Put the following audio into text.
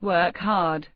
work hard.